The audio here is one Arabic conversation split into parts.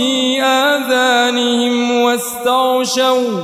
في آذانهم واستغشوا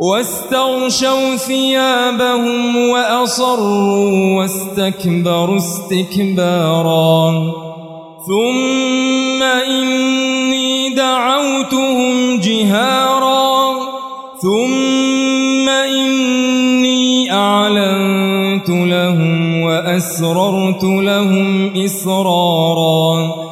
واستغشوا ثيابهم وأصروا واستكبروا استكبارا. ثم إني دعوتهم جهارا. ثم إني أعلنت لهم وأسررت لهم إسرارا.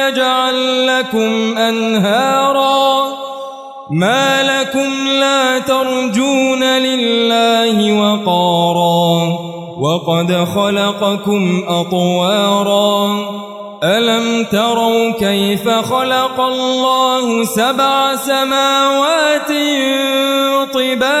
لكم أنهارا ما لكم لا ترجون لله وقارا وقد خلقكم أطوارا ألم تروا كيف خلق الله سبع سماوات طباقا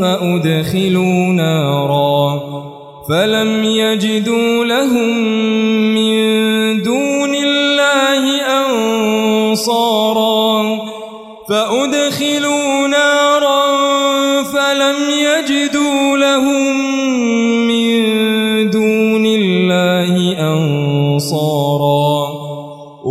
فأدخلوا نارا فلم يجدوا لهم من دون الله أنصارا فأدخلوا نارا فلم يجدوا لهم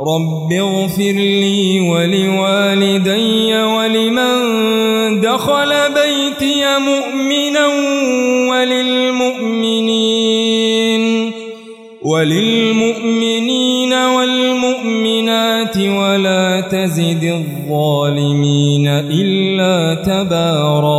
رب اغفر لي ولوالدي ولمن دخل بيتي مؤمنا وللمؤمنين وللمؤمنين والمؤمنات ولا تزد الظالمين إلا تباراً.